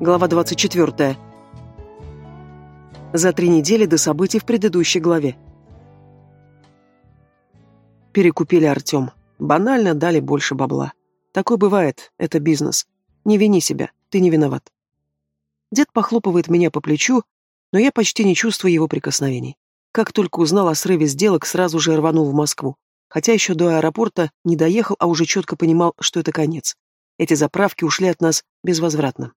Глава 24. За три недели до событий в предыдущей главе. Перекупили Артем. Банально дали больше бабла. Такое бывает, это бизнес. Не вини себя, ты не виноват. Дед похлопывает меня по плечу, но я почти не чувствую его прикосновений. Как только узнал о срыве сделок, сразу же рванул в Москву. Хотя еще до аэропорта не доехал, а уже четко понимал, что это конец. Эти заправки ушли от нас безвозвратно.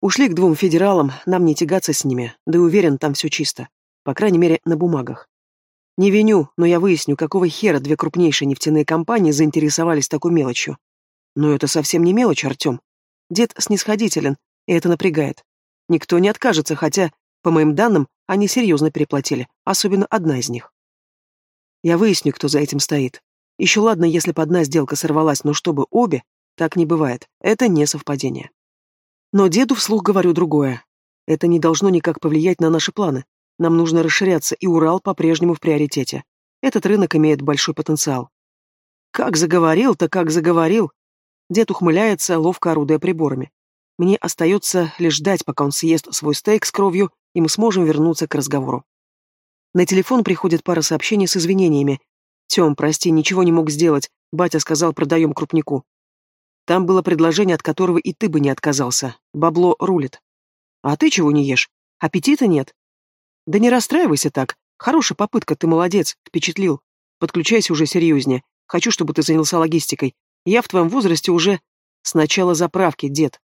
Ушли к двум федералам, нам не тягаться с ними, да и уверен, там все чисто. По крайней мере, на бумагах. Не виню, но я выясню, какого хера две крупнейшие нефтяные компании заинтересовались такой мелочью. Но это совсем не мелочь, Артем. Дед снисходителен, и это напрягает. Никто не откажется, хотя, по моим данным, они серьезно переплатили, особенно одна из них. Я выясню, кто за этим стоит. Еще ладно, если бы одна сделка сорвалась, но чтобы обе, так не бывает. Это не совпадение. Но деду вслух говорю другое. Это не должно никак повлиять на наши планы. Нам нужно расширяться, и Урал по-прежнему в приоритете. Этот рынок имеет большой потенциал. Как заговорил-то, как заговорил. Дед ухмыляется, ловко орудуя приборами. Мне остается лишь ждать, пока он съест свой стейк с кровью, и мы сможем вернуться к разговору. На телефон приходит пара сообщений с извинениями. «Тем, прости, ничего не мог сделать. Батя сказал, продаем крупнику». Там было предложение, от которого и ты бы не отказался. Бабло рулит. А ты чего не ешь? Аппетита нет? Да не расстраивайся так. Хорошая попытка, ты молодец, впечатлил. Подключайся уже серьезнее. Хочу, чтобы ты занялся логистикой. Я в твоем возрасте уже... Сначала заправки, дед.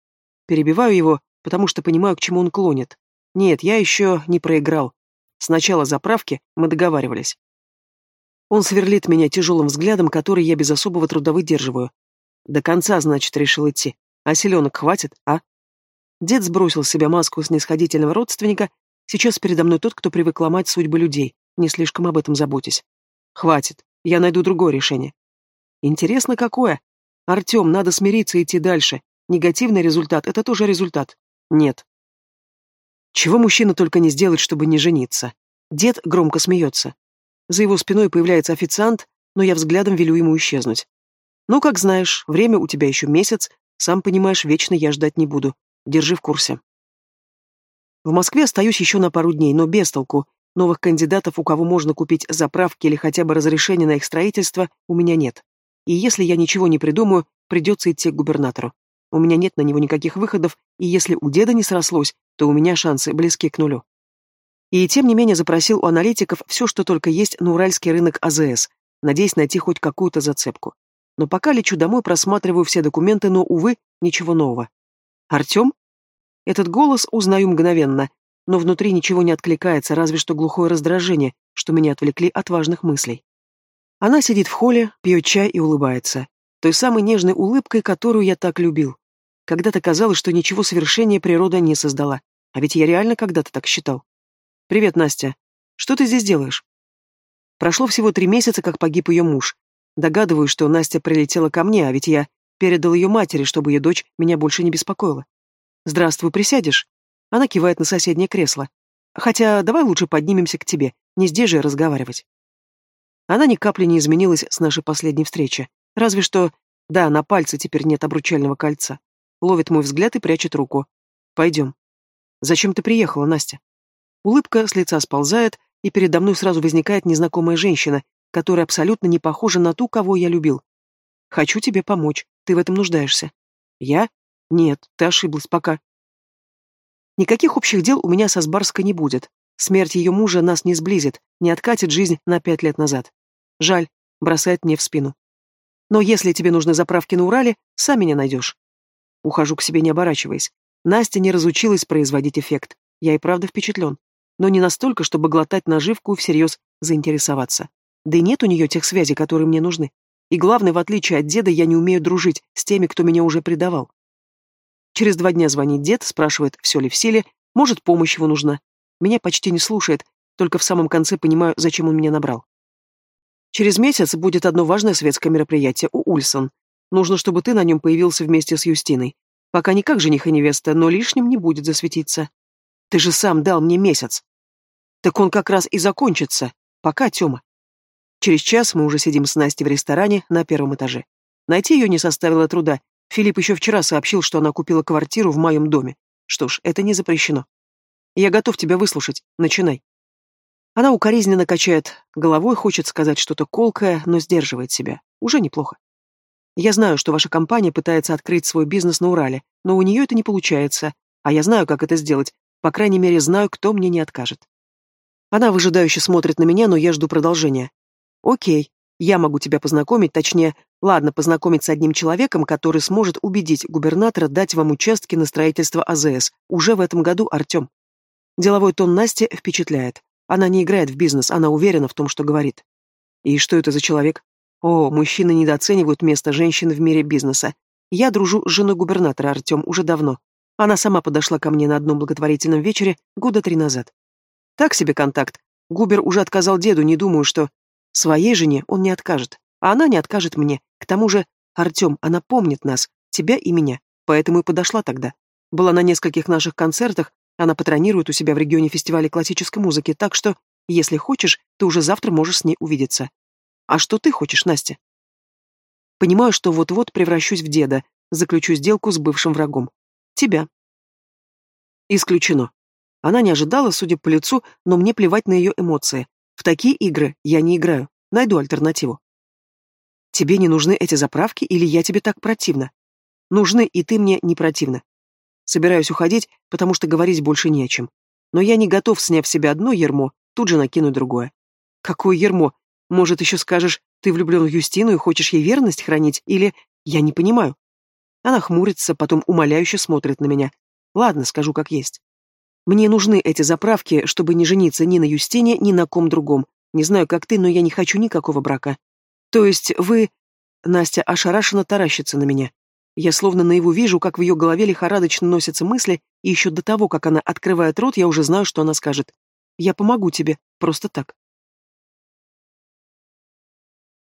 Перебиваю его, потому что понимаю, к чему он клонит. Нет, я еще не проиграл. Сначала заправки, мы договаривались. Он сверлит меня тяжелым взглядом, который я без особого труда выдерживаю. До конца, значит, решил идти. А селенок хватит, а? Дед сбросил с себя маску снисходительного родственника. Сейчас передо мной тот, кто привык ломать судьбы людей. Не слишком об этом заботясь. Хватит. Я найду другое решение. Интересно, какое? Артем, надо смириться и идти дальше. Негативный результат — это тоже результат. Нет. Чего мужчина только не сделает, чтобы не жениться. Дед громко смеется. За его спиной появляется официант, но я взглядом велю ему исчезнуть. Ну, как знаешь, время у тебя еще месяц, сам понимаешь, вечно я ждать не буду. Держи в курсе. В Москве остаюсь еще на пару дней, но без толку. Новых кандидатов, у кого можно купить заправки или хотя бы разрешение на их строительство, у меня нет. И если я ничего не придумаю, придется идти к губернатору. У меня нет на него никаких выходов, и если у деда не срослось, то у меня шансы близки к нулю. И тем не менее запросил у аналитиков все, что только есть на уральский рынок АЗС, надеясь найти хоть какую-то зацепку. Но пока лечу домой, просматриваю все документы, но, увы, ничего нового. «Артем?» Этот голос узнаю мгновенно, но внутри ничего не откликается, разве что глухое раздражение, что меня отвлекли от важных мыслей. Она сидит в холле, пьет чай и улыбается той самой нежной улыбкой, которую я так любил. Когда-то казалось, что ничего совершеннее природа не создала, а ведь я реально когда-то так считал. «Привет, Настя. Что ты здесь делаешь?» Прошло всего три месяца, как погиб ее муж. Догадываюсь, что Настя прилетела ко мне, а ведь я передал ее матери, чтобы ее дочь меня больше не беспокоила. «Здравствуй, присядешь?» Она кивает на соседнее кресло. «Хотя давай лучше поднимемся к тебе, не здесь же разговаривать». Она ни капли не изменилась с нашей последней встречи. Разве что... Да, на пальце теперь нет обручального кольца. Ловит мой взгляд и прячет руку. Пойдем. Зачем ты приехала, Настя? Улыбка с лица сползает, и передо мной сразу возникает незнакомая женщина, которая абсолютно не похожа на ту, кого я любил. Хочу тебе помочь. Ты в этом нуждаешься. Я? Нет, ты ошиблась пока. Никаких общих дел у меня со Сбарской не будет. Смерть ее мужа нас не сблизит, не откатит жизнь на пять лет назад. Жаль, бросает мне в спину. Но если тебе нужны заправки на Урале, сам меня найдешь. Ухожу к себе, не оборачиваясь. Настя не разучилась производить эффект. Я и правда впечатлен. Но не настолько, чтобы глотать наживку и всерьез заинтересоваться. Да и нет у нее тех связей, которые мне нужны. И главное, в отличие от деда, я не умею дружить с теми, кто меня уже предавал. Через два дня звонит дед, спрашивает, все ли в силе, может, помощь его нужна. Меня почти не слушает, только в самом конце понимаю, зачем он меня набрал. Через месяц будет одно важное светское мероприятие у Ульсон. Нужно, чтобы ты на нем появился вместе с Юстиной. Пока не как жених и невеста, но лишним не будет засветиться. Ты же сам дал мне месяц. Так он как раз и закончится. Пока, Тёма. Через час мы уже сидим с Настей в ресторане на первом этаже. Найти ее не составило труда. Филипп еще вчера сообщил, что она купила квартиру в моем доме. Что ж, это не запрещено. Я готов тебя выслушать. Начинай. Она укоризненно качает головой, хочет сказать что-то колкое, но сдерживает себя. Уже неплохо. Я знаю, что ваша компания пытается открыть свой бизнес на Урале, но у нее это не получается, а я знаю, как это сделать. По крайней мере, знаю, кто мне не откажет. Она выжидающе смотрит на меня, но я жду продолжения. Окей, я могу тебя познакомить, точнее, ладно, познакомить с одним человеком, который сможет убедить губернатора дать вам участки на строительство АЗС. Уже в этом году, Артем. Деловой тон Насти впечатляет. Она не играет в бизнес, она уверена в том, что говорит. И что это за человек? О, мужчины недооценивают место женщины в мире бизнеса. Я дружу с женой губернатора Артем уже давно. Она сама подошла ко мне на одном благотворительном вечере года три назад. Так себе контакт. Губер уже отказал деду, не думаю, что... Своей жене он не откажет, а она не откажет мне. К тому же, Артем, она помнит нас, тебя и меня, поэтому и подошла тогда. Была на нескольких наших концертах, она патронирует у себя в регионе фестиваля классической музыки, так что, если хочешь, ты уже завтра можешь с ней увидеться. А что ты хочешь, Настя? Понимаю, что вот-вот превращусь в деда, заключу сделку с бывшим врагом. Тебя. Исключено. Она не ожидала, судя по лицу, но мне плевать на ее эмоции. В такие игры я не играю. Найду альтернативу. Тебе не нужны эти заправки или я тебе так противна? Нужны, и ты мне не противна. Собираюсь уходить, потому что говорить больше не о чем. Но я не готов, сняв в себя одно ермо, тут же накинуть другое. Какое ермо? Может, еще скажешь, ты влюблен в Юстину и хочешь ей верность хранить, или... Я не понимаю. Она хмурится, потом умоляюще смотрит на меня. Ладно, скажу как есть. Мне нужны эти заправки, чтобы не жениться ни на Юстине, ни на ком другом. Не знаю, как ты, но я не хочу никакого брака. То есть вы... Настя ошарашенно таращится на меня. Я словно наяву вижу, как в ее голове лихорадочно носятся мысли, и еще до того, как она открывает рот, я уже знаю, что она скажет. Я помогу тебе, просто так.